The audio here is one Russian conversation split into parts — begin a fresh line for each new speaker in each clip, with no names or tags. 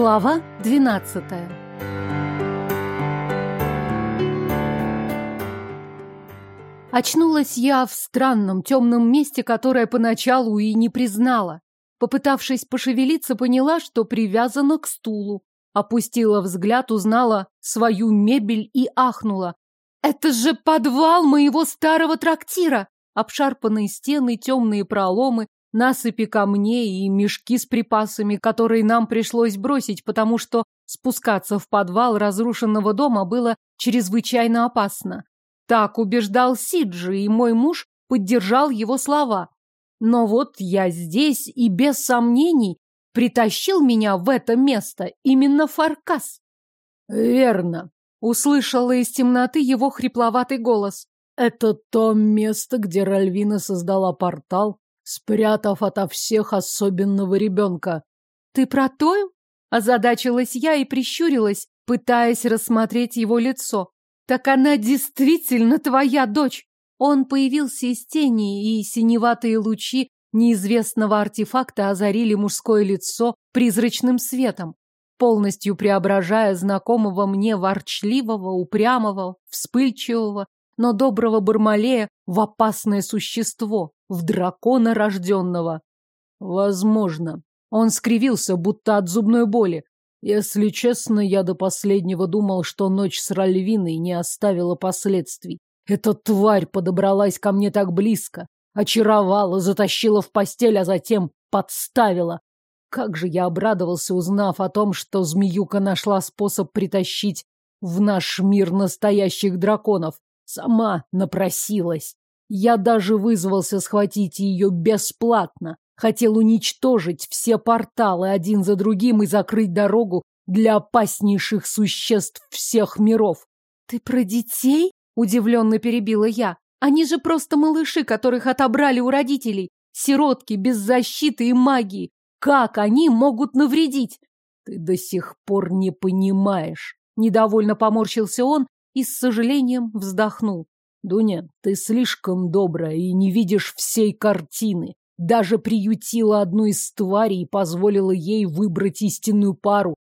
Глава двенадцатая Очнулась я в странном темном месте, которое поначалу и не признала. Попытавшись пошевелиться, поняла, что привязана к стулу. Опустила взгляд, узнала свою мебель и ахнула. «Это же подвал моего старого трактира!» Обшарпанные стены, темные проломы, насыпи камней и мешки с припасами, которые нам пришлось бросить, потому что спускаться в подвал разрушенного дома было чрезвычайно опасно. Так убеждал Сиджи, и мой муж поддержал его слова. Но вот я здесь и без сомнений притащил меня в это место именно Фаркас.
Верно, услышала из темноты его хрипловатый голос. Это то место, где Ральвина создала портал, спрятав ото всех особенного ребенка.
Ты про Тою? Озадачилась я и прищурилась, пытаясь рассмотреть его лицо. Так она действительно твоя дочь. Он появился из тени, и синеватые лучи неизвестного артефакта озарили мужское лицо призрачным светом, полностью преображая знакомого мне ворчливого, упрямого, вспыльчивого, но доброго Бармалея в опасное существо, в дракона рожденного.
Возможно. Он скривился, будто от зубной боли. Если честно, я до последнего думал, что ночь с Ральвиной не оставила последствий. Эта тварь подобралась ко мне так близко, очаровала, затащила в постель, а затем подставила. Как же я обрадовался, узнав о том, что змеюка нашла способ притащить в наш мир настоящих драконов. Сама напросилась. Я даже вызвался схватить ее бесплатно, хотел уничтожить все порталы один за другим и закрыть дорогу для опаснейших существ всех миров.
Ты про детей? Удивленно перебила я. Они же просто малыши, которых отобрали у родителей. Сиротки без защиты и магии. Как они могут навредить?
Ты до сих пор не понимаешь. Недовольно поморщился он и с сожалением вздохнул. Дуня, ты слишком добрая и не видишь всей картины. Даже приютила одну из тварей и позволила ей выбрать истинную пару.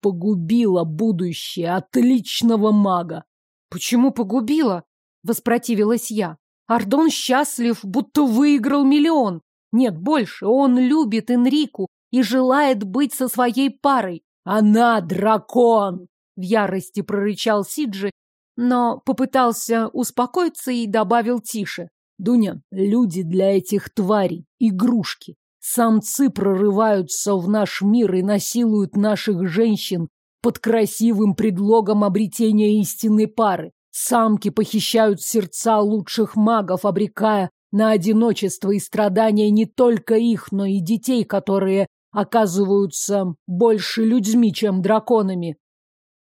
Погубила будущее отличного мага.
Почему погубила? Воспротивилась я. Ардон счастлив, будто выиграл миллион. Нет, больше, он любит Энрику и желает быть со своей парой.
Она дракон!
В ярости прорычал Сиджи, но попытался успокоиться и добавил тише.
Дуня, люди для этих тварей — игрушки. Самцы прорываются в наш мир и насилуют наших женщин под красивым предлогом обретения истинной пары. Самки похищают сердца лучших магов, обрекая на одиночество и страдания не только их, но и детей, которые оказываются больше людьми, чем драконами.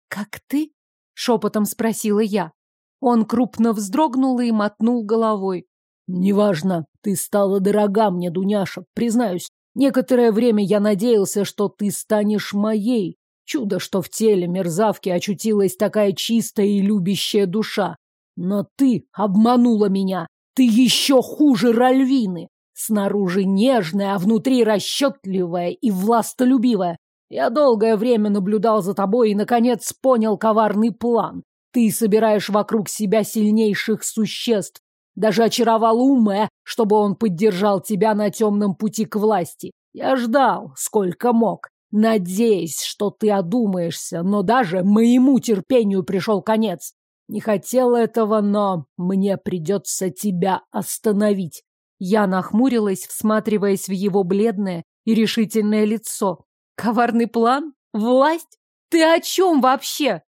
«Как ты?» — шепотом спросила я. Он крупно вздрогнул и мотнул головой.
Неважно, ты стала дорога мне, Дуняша, признаюсь. Некоторое время я надеялся, что ты станешь моей. Чудо, что в теле мерзавки очутилась такая чистая и любящая душа. Но ты обманула меня. Ты еще хуже Ральвины. Снаружи нежная, а внутри расчетливая и властолюбивая. Я долгое время наблюдал за тобой и, наконец, понял коварный план. Ты собираешь вокруг себя сильнейших существ, даже очаровал Уме, чтобы он поддержал тебя на темном пути к власти. Я ждал, сколько мог, надеясь, что ты одумаешься, но даже моему терпению пришел конец. Не хотел этого, но мне придется тебя остановить.
Я нахмурилась, всматриваясь в его бледное и решительное лицо. Коварный план? Власть? Ты о чем вообще?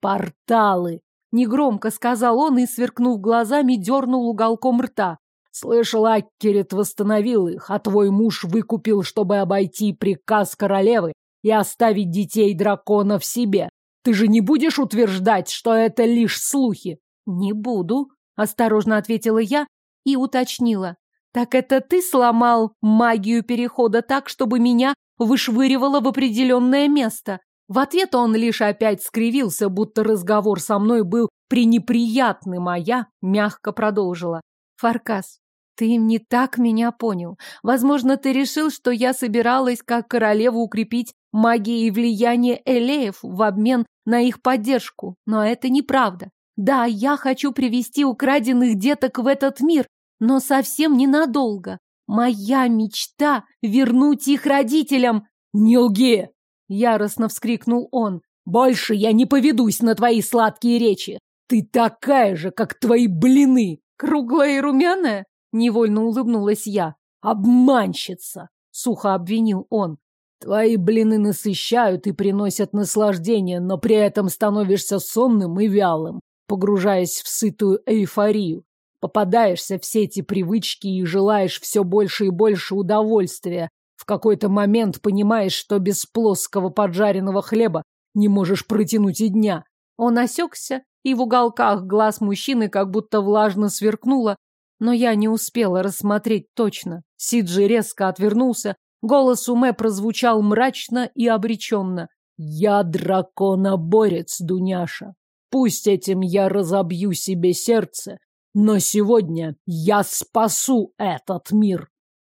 Порталы.
Негромко сказал он и, сверкнув глазами, дернул уголком рта.
Слышал, Аккерет восстановил их, а твой муж выкупил, чтобы обойти приказ королевы и оставить детей дракона в себе. Ты же не будешь утверждать, что это лишь слухи?
Не буду, осторожно ответила я и уточнила. Так это ты сломал магию перехода так, чтобы меня вышвыривало в определенное место? В ответ он лишь опять скривился, будто разговор со мной был пренеприятным, а я мягко продолжила. Фаркас, Ты не так меня понял. Возможно, ты решил, что я собиралась как королева укрепить магией влияние элеев в обмен на их поддержку. Но это неправда. Да, я хочу привести украденных деток в этот мир, но совсем ненадолго. Моя мечта — вернуть их родителям.
«Не лги!» — яростно вскрикнул он. «Больше я не поведусь на твои сладкие речи. Ты такая же, как твои блины!»
«Круглая и румяная?» — невольно улыбнулась я.
«Обманщица!» — сухо обвинил он. «Твои блины насыщают и приносят наслаждение, но при этом становишься сонным и вялым, погружаясь в сытую эйфорию. Попадаешься все эти привычки и желаешь все больше и больше удовольствия. В какой-то момент понимаешь, что без плоского поджаренного хлеба не можешь протянуть и дня.
Он осекся, и в уголках глаз мужчины как будто влажно сверкнуло, но я не успела рассмотреть точно. Сиджи резко отвернулся, голос Уме прозвучал мрачно и обреченно. «Я драконоборец, Дуняша. Пусть этим я разобью себе сердце, но сегодня я спасу этот мир!»